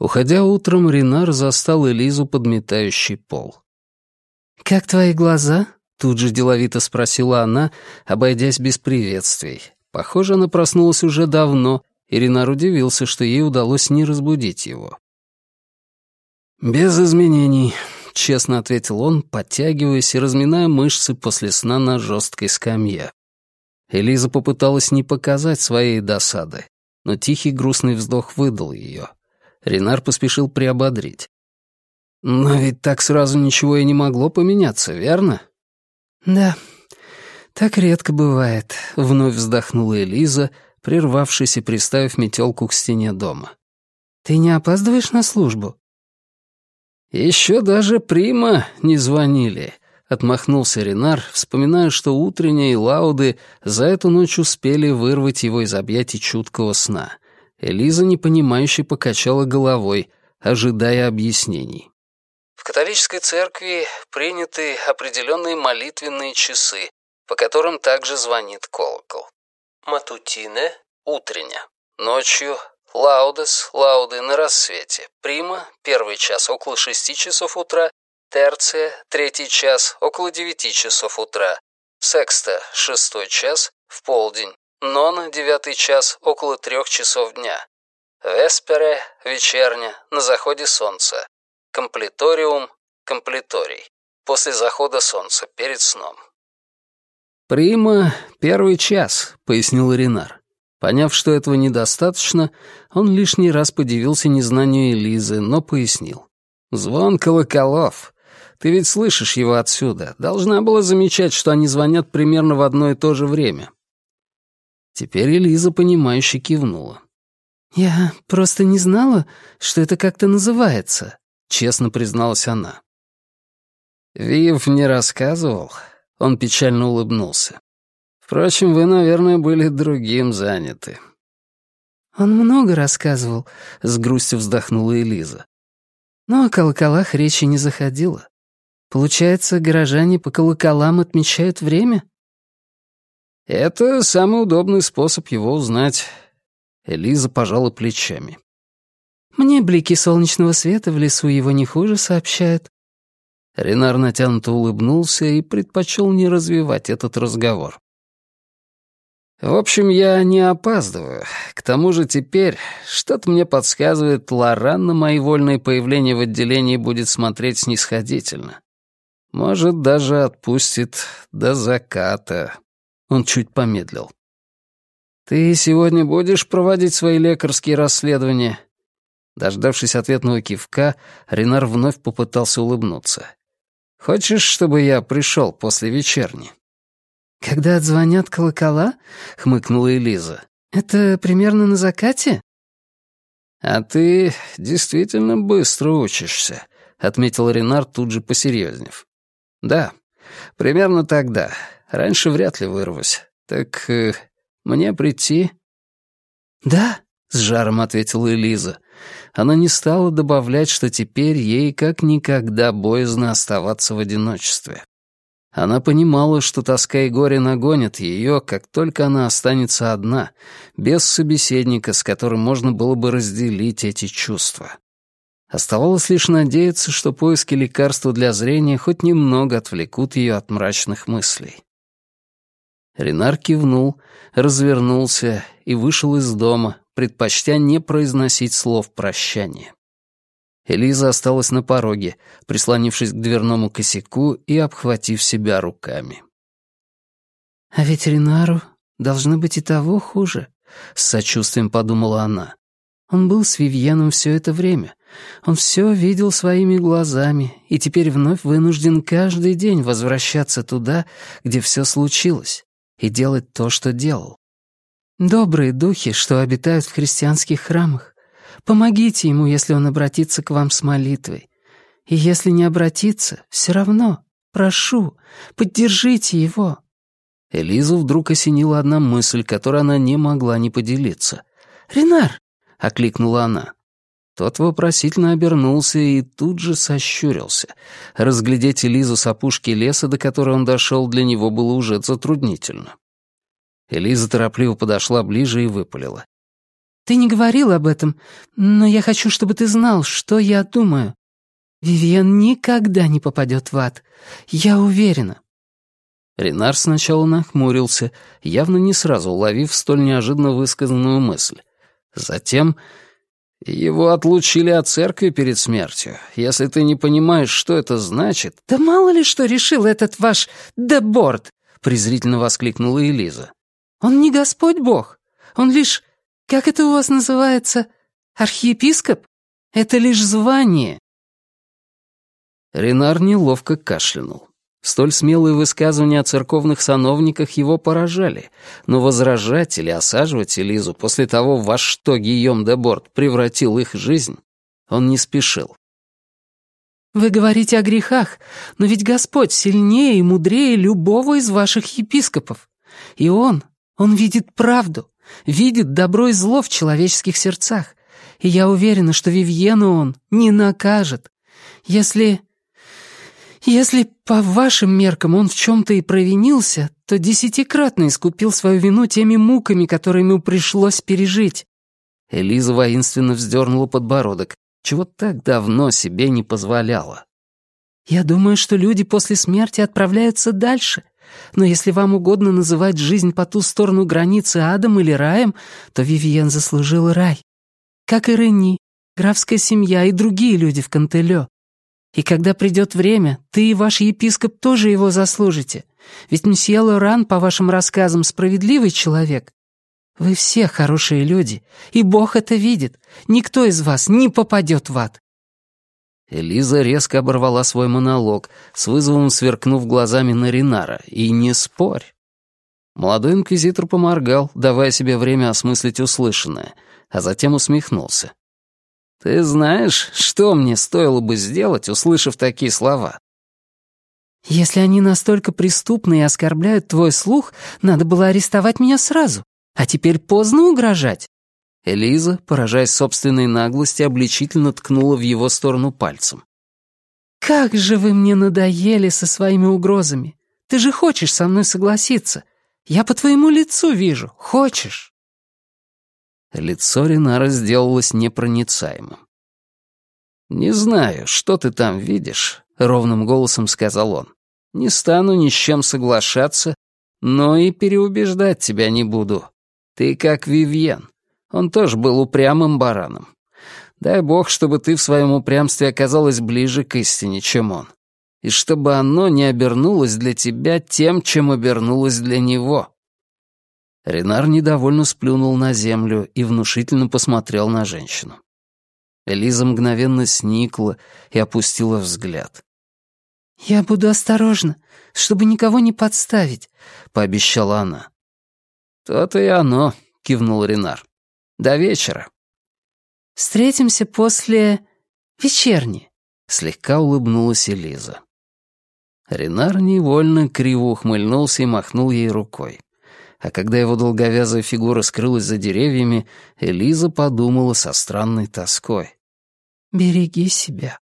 Уходя утром, Ренар застал Элизу, подметающий пол. «Как твои глаза?» — тут же деловито спросила она, обойдясь без приветствий. Похоже, она проснулась уже давно, и Ренар удивился, что ей удалось не разбудить его. «Без изменений», — честно ответил он, подтягиваясь и разминая мышцы после сна на жесткой скамье. Элиза попыталась не показать своей досады, но тихий грустный вздох выдал ее. Ренар поспешил приободрить. «Но ведь так сразу ничего и не могло поменяться, верно?» «Да, так редко бывает», — вновь вздохнула Элиза, прервавшись и приставив метелку к стене дома. «Ты не опаздываешь на службу?» «Еще даже Прима не звонили», — отмахнулся Ренар, вспоминая, что утренние лауды за эту ночь успели вырвать его из объятий чуткого сна. Элиза непонимающе покачала головой, ожидая объяснений. В католической церкви приняты определенные молитвенные часы, по которым также звонит колокол. Матутине — утрення. Ночью — лаудес, лауды на рассвете. Прима — первый час около шести часов утра. Терция — третий час около девяти часов утра. Секста — шестой час в полдень. Нона, девятый час, около трех часов дня. Веспере, вечерня, на заходе солнца. Комплиториум, комплиторий. После захода солнца, перед сном. «Прима — первый час», — пояснил Ренар. Поняв, что этого недостаточно, он лишний раз подивился незнанию Элизы, но пояснил. «Звон колоколов. Ты ведь слышишь его отсюда. Должна была замечать, что они звонят примерно в одно и то же время. Теперь Элиза, понимающе кивнула. «Я просто не знала, что это как-то называется», — честно призналась она. «Вив не рассказывал?» Он печально улыбнулся. «Впрочем, вы, наверное, были другим заняты». «Он много рассказывал», — с грустью вздохнула Элиза. Но о колоколах речи не заходило. Получается, горожане по колоколам отмечают время? Это самый удобный способ его узнать. Элиза пожала плечами. Мне блики солнечного света в лесу его не хуже сообщают. Ренар натянуто улыбнулся и предпочел не развивать этот разговор. В общем, я не опаздываю. К тому же теперь что-то мне подсказывает, Лоран на мои вольные появления в отделении будет смотреть снисходительно. Может, даже отпустит до заката. Он чуть помедлил. «Ты сегодня будешь проводить свои лекарские расследования?» Дождавшись ответного кивка, Ренар вновь попытался улыбнуться. «Хочешь, чтобы я пришел после вечерни?» «Когда отзвонят колокола?» — хмыкнула Элиза. «Это примерно на закате?» «А ты действительно быстро учишься», — отметил Ренар тут же посерьезнев. «Да, примерно тогда. Раньше вряд ли вырвусь. Так э, мне прийти?» «Да», — с жаром ответила Элиза. Она не стала добавлять, что теперь ей как никогда боязно оставаться в одиночестве. Она понимала, что тоска и горе нагонят ее, как только она останется одна, без собеседника, с которым можно было бы разделить эти чувства. Оставалось лишь надеяться, что поиски лекарства для зрения хоть немного отвлекут ее от мрачных мыслей. Ренар кивнул, развернулся и вышел из дома, предпочтя не произносить слов прощания. Элиза осталась на пороге, прислонившись к дверному косяку и обхватив себя руками. «А ведь Ренару должно быть и того хуже», — с сочувствием подумала она. «Он был с Вивьеном все это время. Он все видел своими глазами и теперь вновь вынужден каждый день возвращаться туда, где все случилось и делать то, что делал. Добрые духи, что обитают в христианских храмах, помогите ему, если он обратится к вам с молитвой. И если не обратится, все равно, прошу, поддержите его». Элизу вдруг осенила одна мысль, которой она не могла не поделиться. «Ренар!» — окликнула она. Тот вопросительно обернулся и тут же сощурился. Разглядеть Элизу с опушки леса, до которой он дошел, для него было уже затруднительно. Элиза торопливо подошла ближе и выпалила. Ты не говорил об этом, но я хочу, чтобы ты знал, что я думаю. Вивиан никогда не попадет в ад. Я уверена». Ренар сначала нахмурился, явно не сразу уловив столь неожиданно высказанную мысль. Затем его отлучили от церкви перед смертью. Если ты не понимаешь, что это значит... «Да мало ли что решил этот ваш Деборд!» — презрительно воскликнула Элиза. «Он не Господь Бог. Он лишь... Как это у вас называется? Архиепископ? Это лишь звание». Ренар неловко кашлянул. Столь смелые высказывания о церковных сановниках его поражали, но возражать или осаживать Элизу после того, во что Гийом де Борт превратил их жизнь, он не спешил. «Вы говорите о грехах, но ведь Господь сильнее и мудрее любого из ваших епископов. И Он, Он видит правду, видит добро и зло в человеческих сердцах. И я уверена, что Вивьену Он не накажет. Если если по вашим меркам он в чем-то и провинился, то десятикратно искупил свою вину теми муками, которые ему пришлось пережить». Элиза воинственно вздернула подбородок, чего так давно себе не позволяла. «Я думаю, что люди после смерти отправляются дальше. Но если вам угодно называть жизнь по ту сторону границы адом или раем, то Вивиен заслужил рай. Как и Рени, графская семья и другие люди в Кантелё. И когда придет время, ты и ваш епископ тоже его заслужите. Ведь мсье Лоран, по вашим рассказам, справедливый человек. Вы все хорошие люди, и Бог это видит. Никто из вас не попадет в ад». Элиза резко оборвала свой монолог, с вызовом сверкнув глазами на Ринара. «И не спорь». Молодой инквизитор поморгал, давая себе время осмыслить услышанное, а затем усмехнулся. Ты знаешь, что мне стоило бы сделать, услышав такие слова? Если они настолько преступны и оскорбляют твой слух, надо было арестовать меня сразу. А теперь поздно угрожать. Элиза, поражаясь собственной наглости, обличительно ткнула в его сторону пальцем. «Как же вы мне надоели со своими угрозами! Ты же хочешь со мной согласиться! Я по твоему лицу вижу, хочешь!» Лицо Ринара сделалось непроницаемым. «Не знаю, что ты там видишь», — ровным голосом сказал он. «Не стану ни с чем соглашаться, но и переубеждать тебя не буду. Ты как Вивьен. Он тоже был упрямым бараном. Дай бог, чтобы ты в своем упрямстве оказалась ближе к истине, чем он. И чтобы оно не обернулось для тебя тем, чем обернулось для него. Ренар недовольно сплюнул на землю и внушительно посмотрел на женщину. Элиза мгновенно сникла и опустила взгляд. «Я буду осторожна, чтобы никого не подставить», — пообещала она. «То-то и оно», — кивнул Ренар. «До вечера». «Встретимся после... вечерни», — слегка улыбнулась Элиза. Ренар невольно криво ухмыльнулся и махнул ей рукой а когда его долговязая фигура скрылась за деревьями, Элиза подумала со странной тоской. «Береги себя».